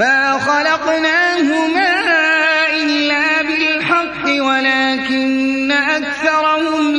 ما خلقناهما إلا بالحق ولكن أكثرهم